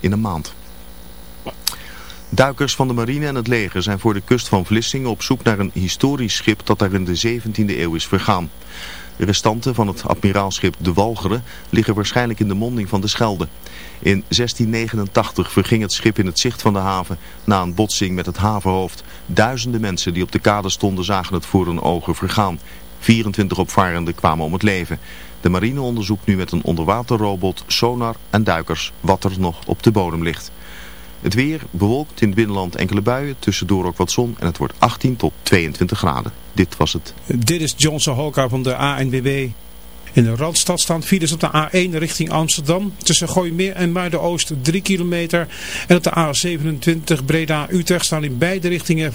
in een maand. Duikers van de marine en het leger zijn voor de kust van Vlissingen op zoek naar een historisch schip dat daar in de 17e eeuw is vergaan. De restanten van het admiraalschip De Walcheren liggen waarschijnlijk in de monding van de Schelde. In 1689 verging het schip in het zicht van de haven na een botsing met het havenhoofd. Duizenden mensen die op de kade stonden zagen het voor hun ogen vergaan. 24 opvarenden kwamen om het leven. De marine onderzoekt nu met een onderwaterrobot, sonar en duikers wat er nog op de bodem ligt. Het weer bewolkt in het binnenland enkele buien, tussendoor ook wat zon en het wordt 18 tot 22 graden. Dit was het. Dit is Johnson Hoka van de ANWB. In de Randstad staan files op de A1 richting Amsterdam. Tussen Gooimeer en Muiden-Oost 3 kilometer. En op de A27 Breda-Utrecht staan in beide richtingen.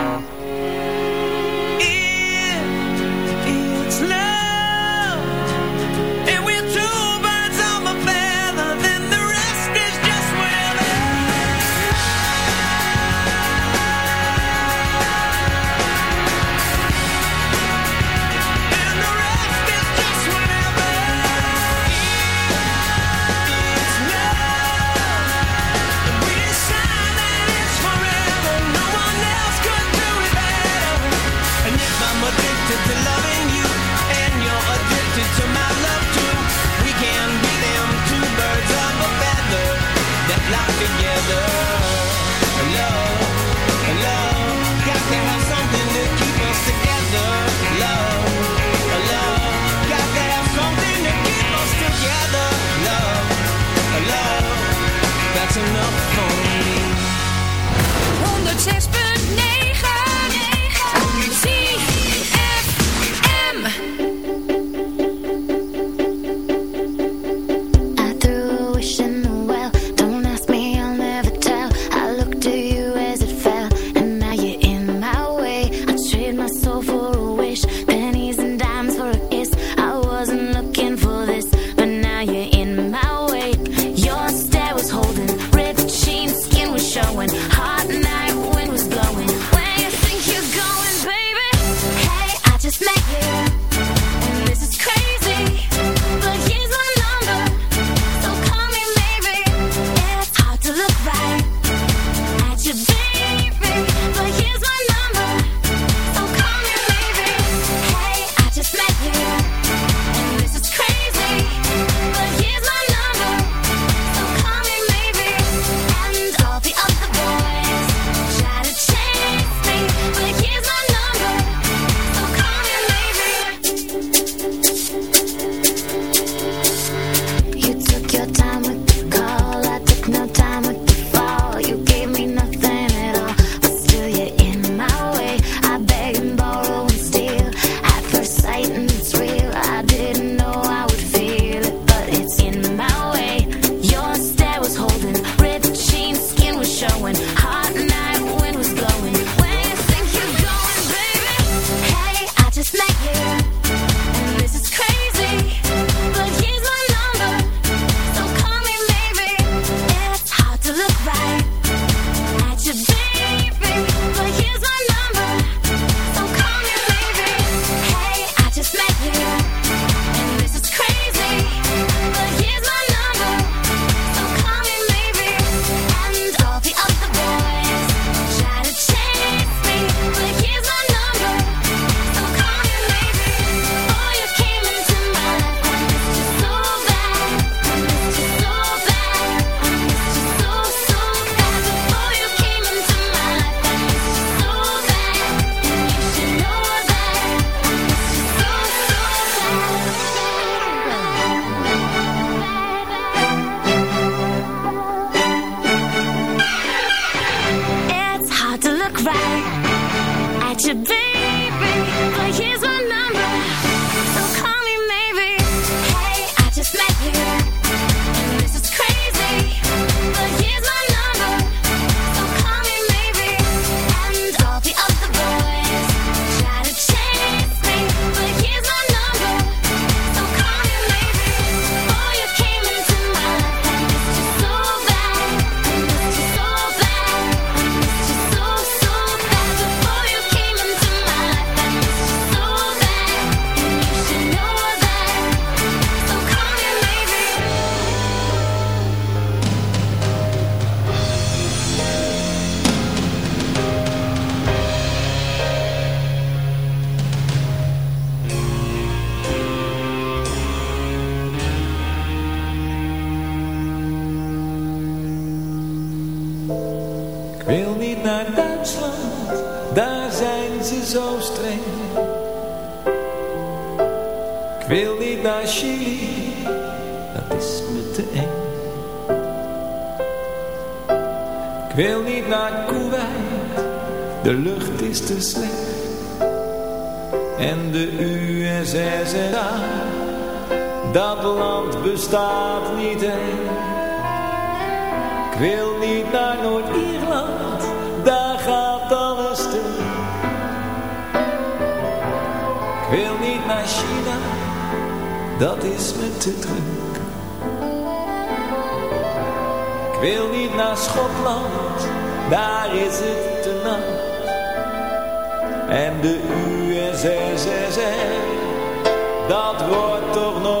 kwijt. Uit je been. Is me te druk. Ik wil niet naar Schotland, daar is het te nat. En de USSR, dat wordt toch nooit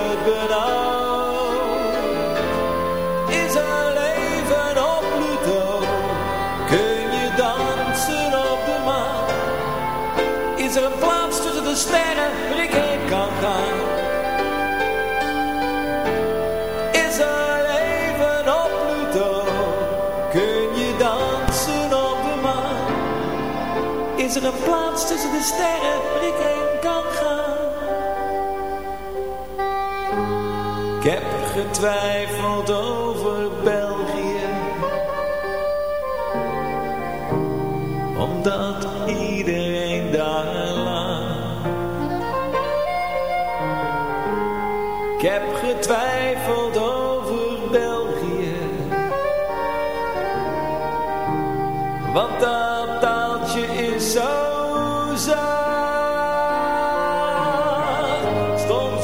Een plaats tussen de sterren waar ik heen kan gaan? Ik heb getwijfeld over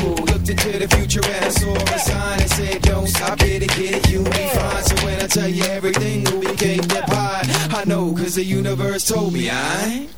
Pulled, looked into the future and I saw a sign that said, Don't stop, get it, get it, you'll be fine. So when I tell you everything be cake that pie, I know, cause the universe told me I.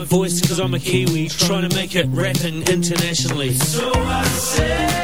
voice because I'm a Kiwi trying to make it rapping internationally. So I say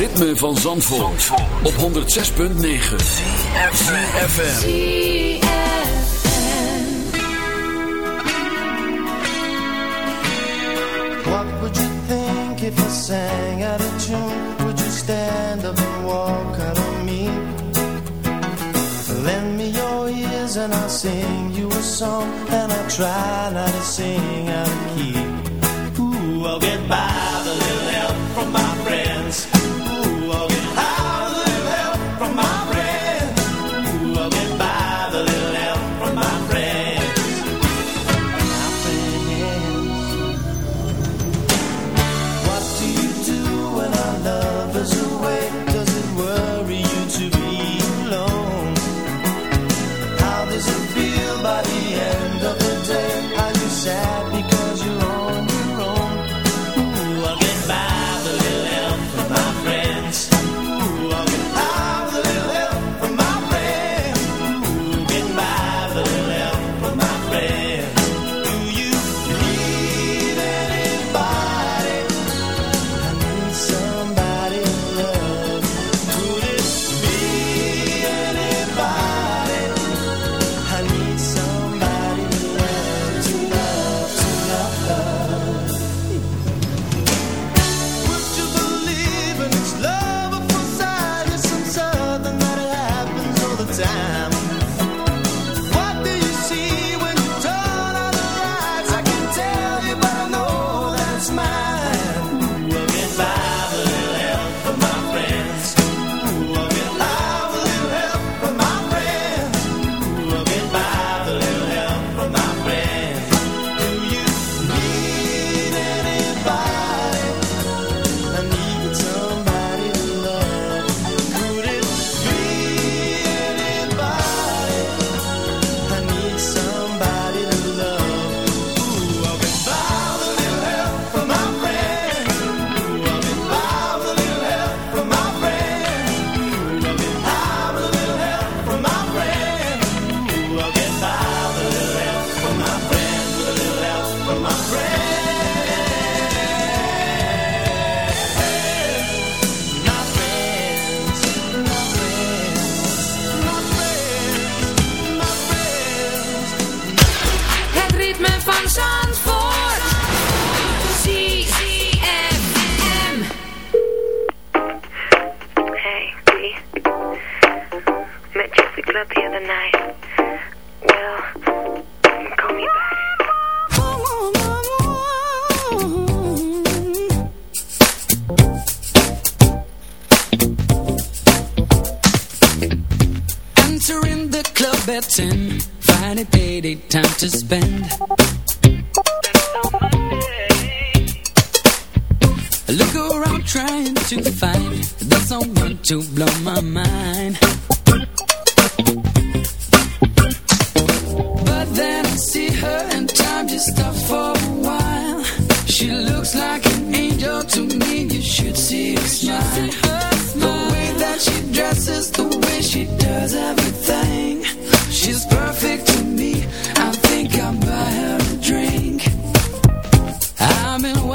ritme van Zandvoort, op 106.9 CFFM What would you think if I sang at a tune? Would you stand up and walk out on me? Lend me your ears and I'll sing you a song And I'll try not to sing out of key. Ooh, I'll get by the little help from my friends.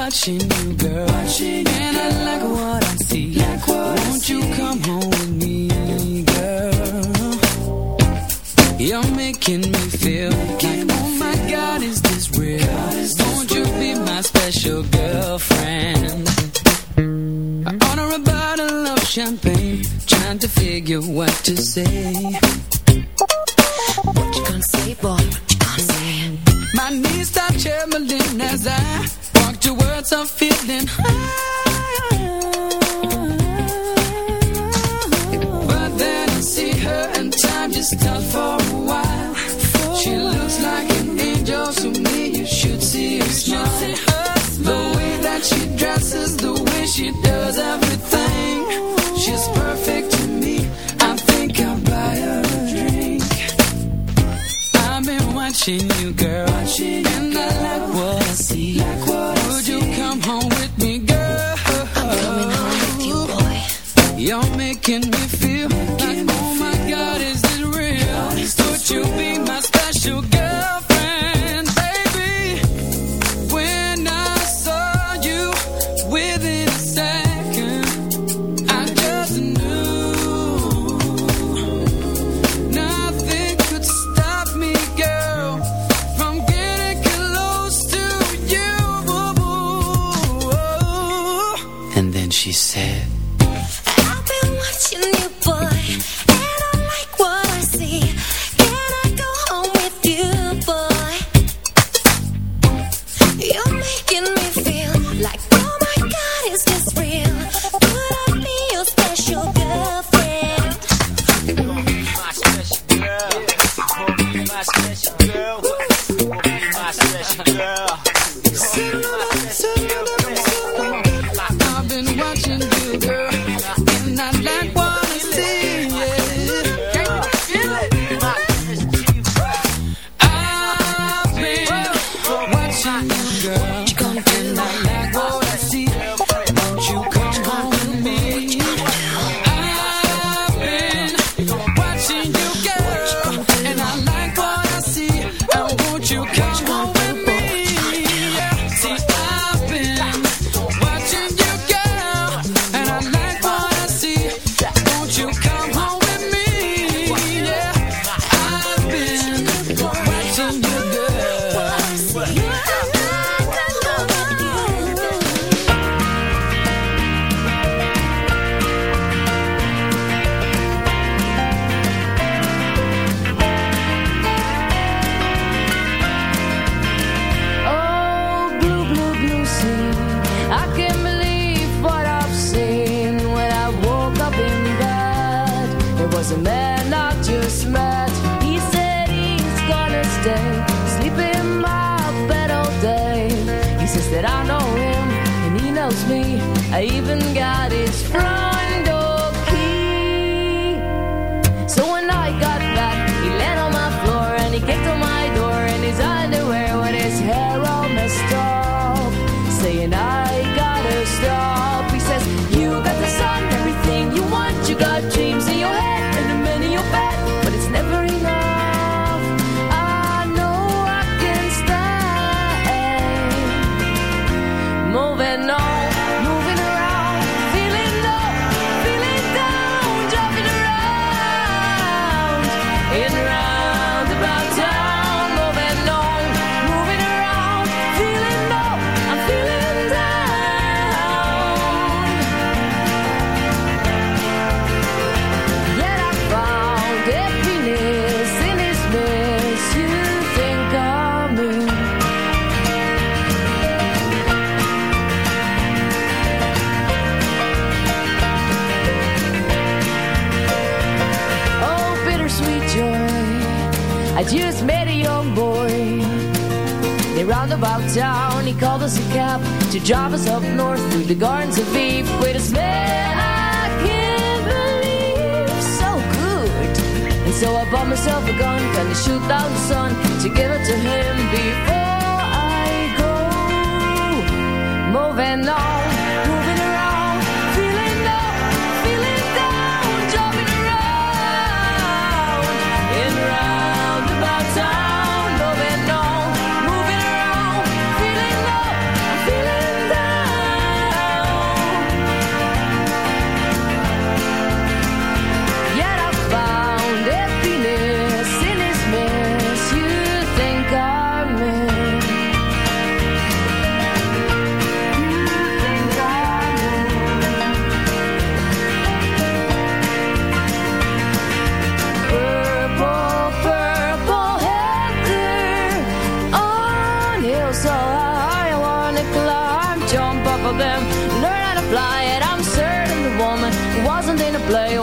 watching you, girl. Watching you, and I like what I see. Like what Won't I you see. come home with me, girl? You're making me feel making like, me oh feel. my God, is this real? Is this Won't real? you be my special girlfriend? I order a bottle of champagne, trying to figure what to say. town. He called us a cab to drive us up north through the gardens of Eve. Wait a minute, I can't believe so good. And so I bought myself a gun, kind of shoot down the sun to give it to him before I go moving on.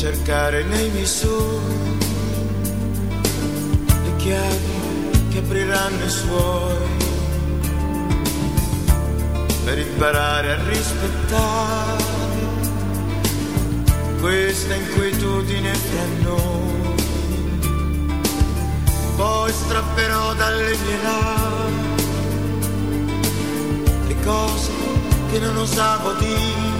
cercare nei miei le chiavi che apriranno i suoi per imparare a rispettare questa inquietudine fra noi. Poi strapperò dalle mie labbra le cose che non osavo dire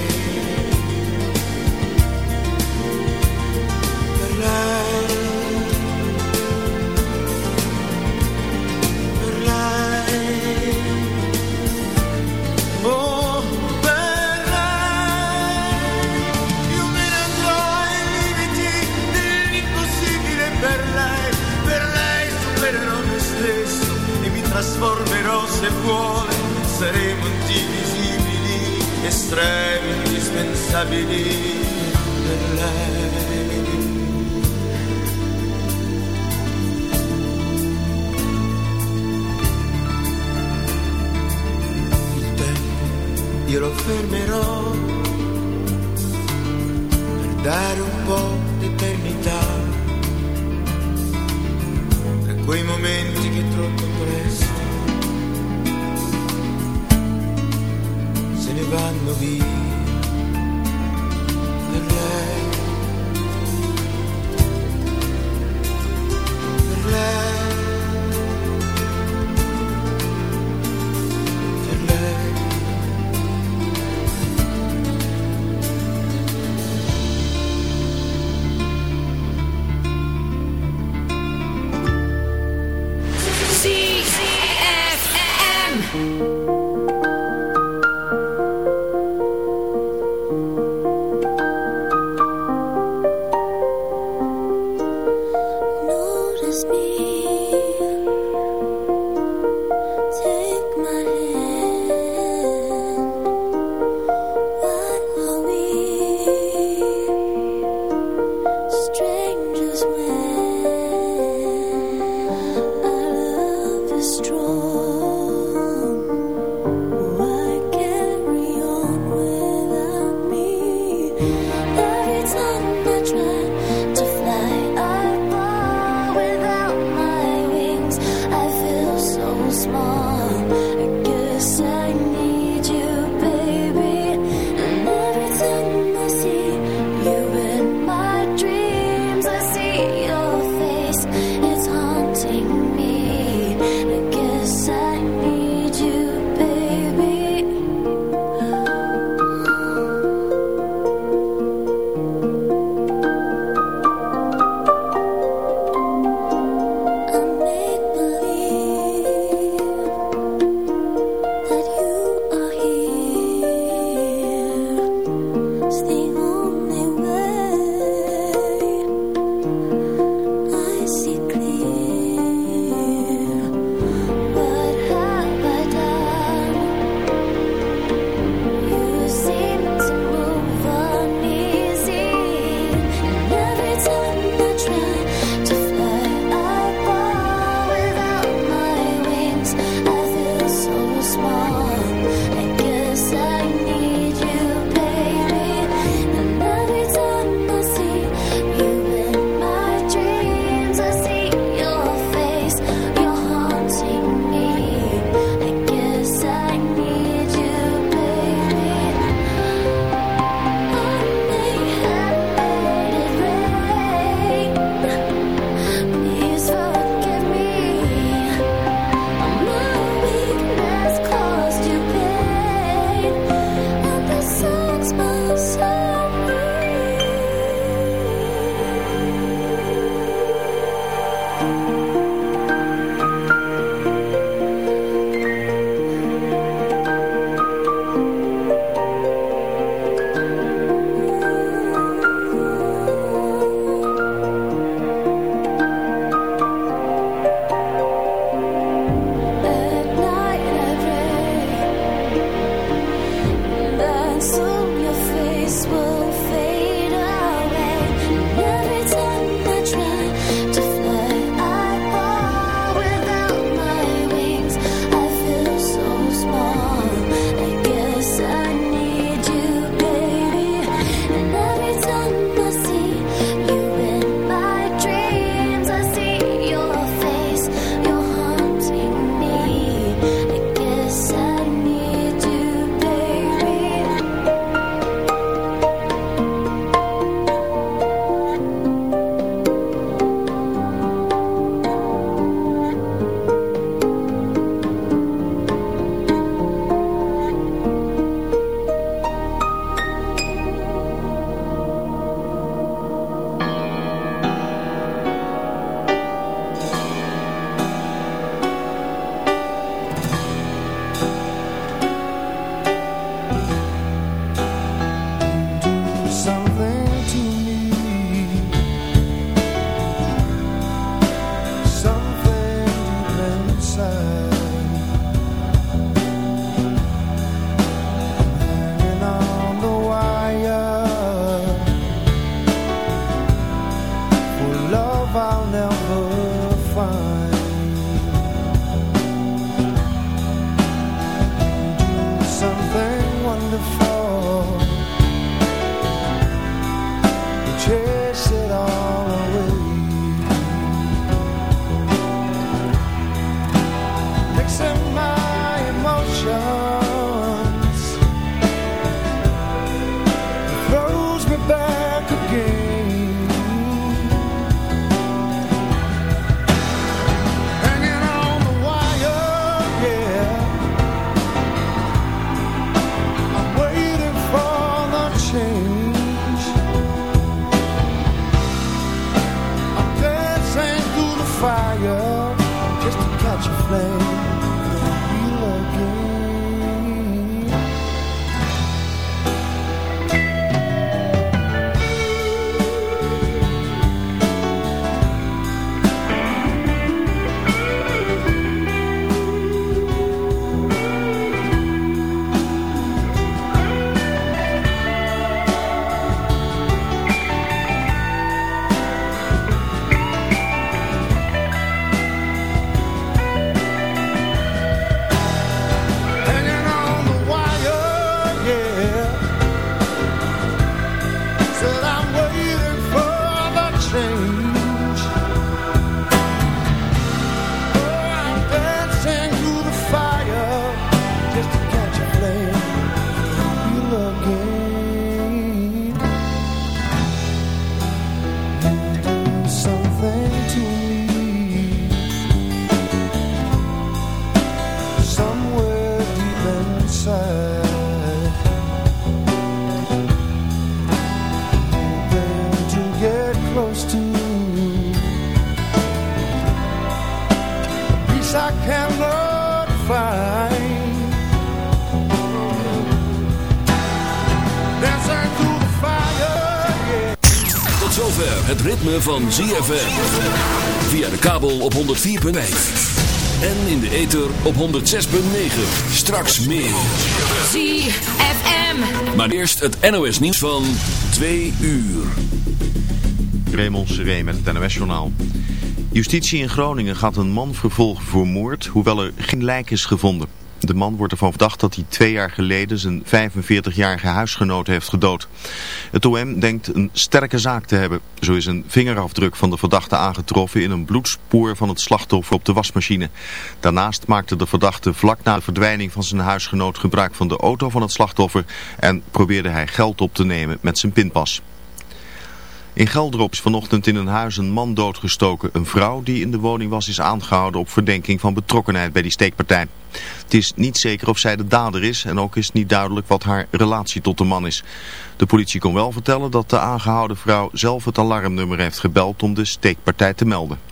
close to Peace I cannot find Dancing through the fire, yeah Tot zover het ritme van ZFM. Via de kabel op 104.5. En in de ether op 106.9. Straks meer. ZFM. Maar eerst het NOS nieuws van 2 uur. Raymond Seré met het NOS-journaal. Justitie in Groningen gaat een man vervolgen voor moord, hoewel er geen lijk is gevonden. De man wordt ervan verdacht dat hij twee jaar geleden zijn 45-jarige huisgenoot heeft gedood. Het OM denkt een sterke zaak te hebben. Zo is een vingerafdruk van de verdachte aangetroffen in een bloedspoor van het slachtoffer op de wasmachine. Daarnaast maakte de verdachte vlak na de verdwijning van zijn huisgenoot gebruik van de auto van het slachtoffer en probeerde hij geld op te nemen met zijn pinpas. In Geldrop is vanochtend in een huis een man doodgestoken. Een vrouw die in de woning was is aangehouden op verdenking van betrokkenheid bij die steekpartij. Het is niet zeker of zij de dader is en ook is niet duidelijk wat haar relatie tot de man is. De politie kon wel vertellen dat de aangehouden vrouw zelf het alarmnummer heeft gebeld om de steekpartij te melden.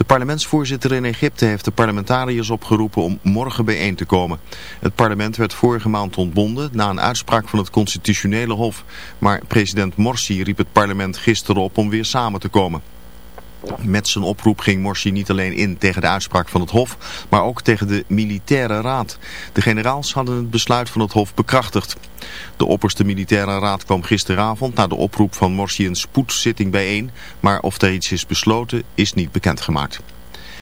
De parlementsvoorzitter in Egypte heeft de parlementariërs opgeroepen om morgen bijeen te komen. Het parlement werd vorige maand ontbonden na een uitspraak van het constitutionele hof. Maar president Morsi riep het parlement gisteren op om weer samen te komen. Met zijn oproep ging Morsi niet alleen in tegen de uitspraak van het Hof, maar ook tegen de militaire raad. De generaals hadden het besluit van het Hof bekrachtigd. De opperste militaire raad kwam gisteravond na de oproep van Morsi een spoedzitting bijeen, maar of er iets is besloten is niet bekendgemaakt.